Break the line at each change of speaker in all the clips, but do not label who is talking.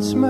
what's my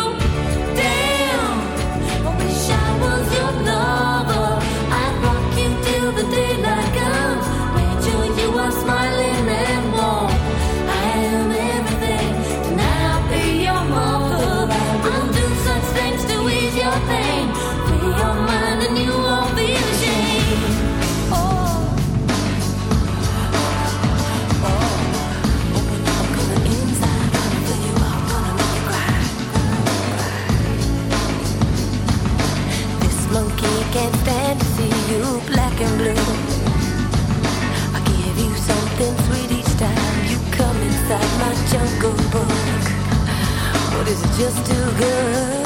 Cause it's just too good?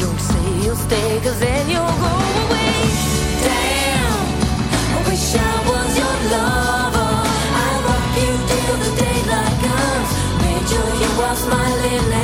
Don't say you'll stay Cause then you'll go away. Damn I wish I was your lover. I love you till the daylight comes. Made sure you are smiling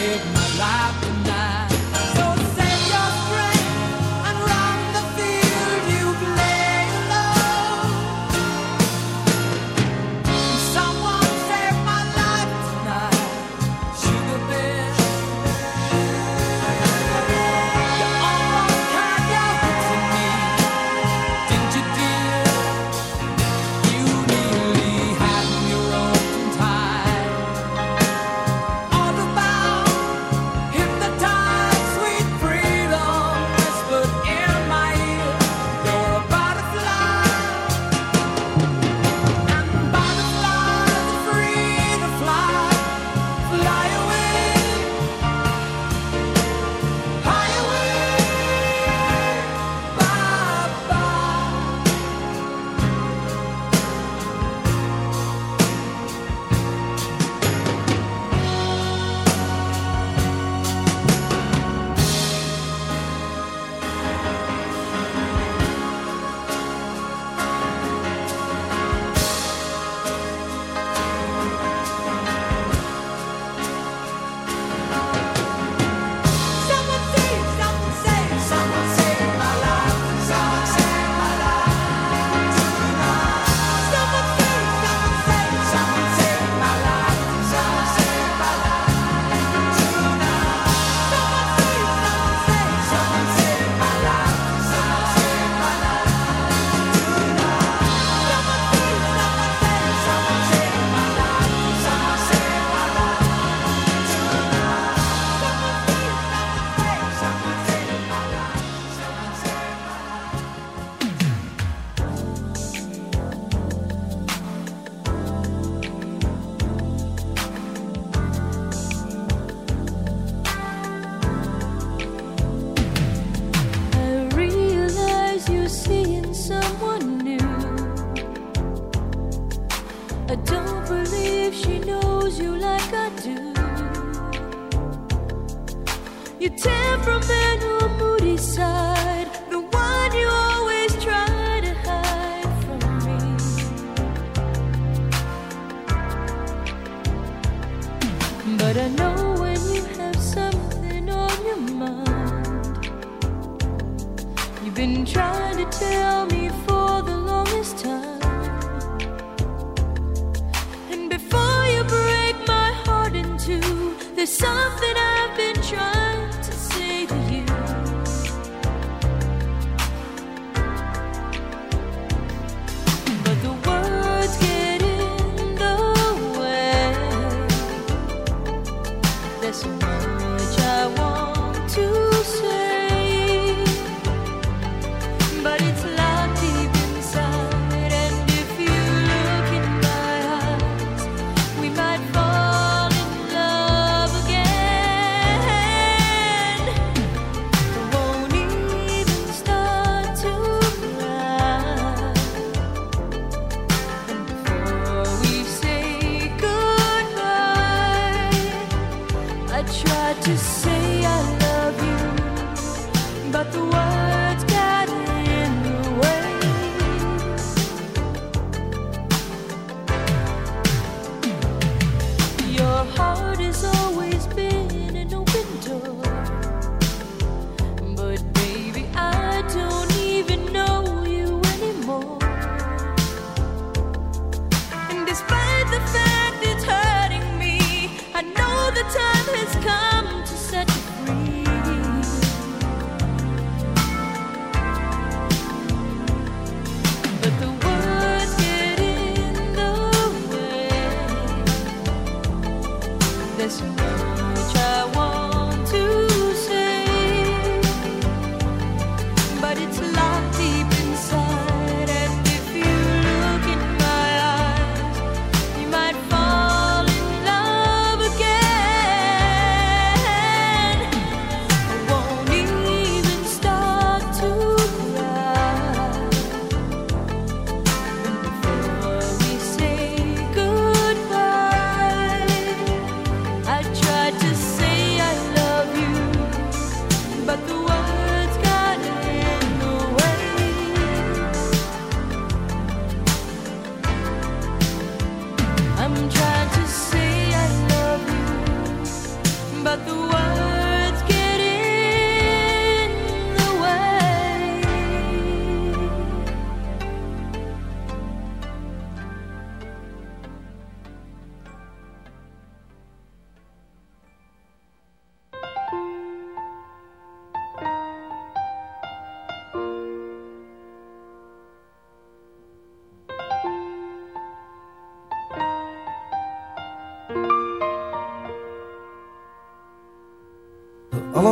live my life tonight.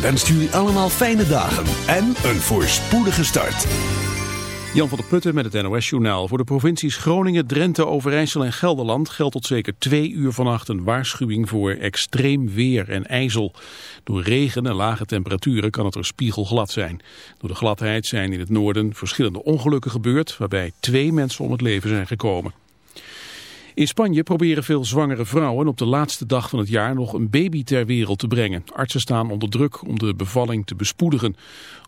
Wenst jullie allemaal fijne dagen en een voorspoedige start.
Jan van der Putten met het NOS-journaal. Voor de provincies Groningen, Drenthe, Overijssel en Gelderland geldt tot zeker twee uur vannacht een waarschuwing voor extreem weer en ijzel. Door regen en lage temperaturen kan het er spiegelglad zijn. Door de gladheid zijn in het noorden verschillende ongelukken gebeurd, waarbij twee mensen om het leven zijn gekomen. In Spanje proberen veel zwangere vrouwen op de laatste dag van het jaar nog een baby ter wereld te brengen. Artsen staan onder druk om de bevalling te bespoedigen.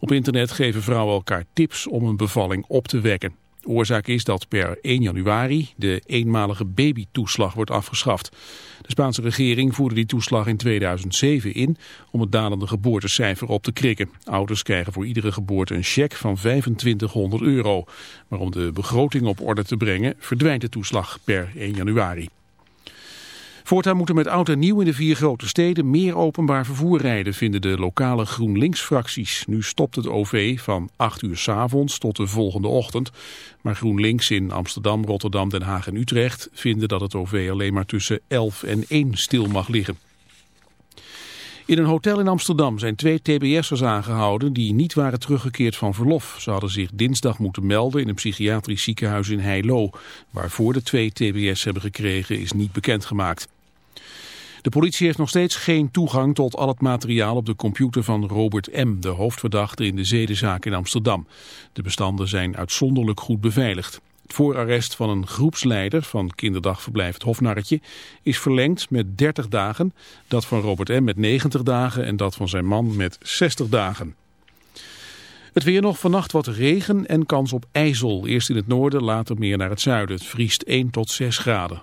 Op internet geven vrouwen elkaar tips om een bevalling op te wekken. Oorzaak is dat per 1 januari de eenmalige babytoeslag wordt afgeschaft. De Spaanse regering voerde die toeslag in 2007 in om het dalende geboortecijfer op te krikken. Ouders krijgen voor iedere geboorte een cheque van 2500 euro. Maar om de begroting op orde te brengen verdwijnt de toeslag per 1 januari. Voortaan moeten met oud en nieuw in de vier grote steden meer openbaar vervoer rijden, vinden de lokale GroenLinks-fracties. Nu stopt het OV van 8 uur s avonds tot de volgende ochtend. Maar GroenLinks in Amsterdam, Rotterdam, Den Haag en Utrecht vinden dat het OV alleen maar tussen 11 en 1 stil mag liggen. In een hotel in Amsterdam zijn twee TBS'ers aangehouden die niet waren teruggekeerd van verlof. Ze hadden zich dinsdag moeten melden in een psychiatrisch ziekenhuis in Heilo. Waarvoor de twee TBS hebben gekregen is niet bekendgemaakt. De politie heeft nog steeds geen toegang tot al het materiaal op de computer van Robert M., de hoofdverdachte in de zedenzaak in Amsterdam. De bestanden zijn uitzonderlijk goed beveiligd. Het voorarrest van een groepsleider van kinderdagverblijf het Hofnarretje is verlengd met 30 dagen. Dat van Robert M. met 90 dagen en dat van zijn man met 60 dagen. Het weer nog vannacht wat regen en kans op ijzel. Eerst in het noorden, later meer naar het zuiden. Het vriest 1 tot 6 graden.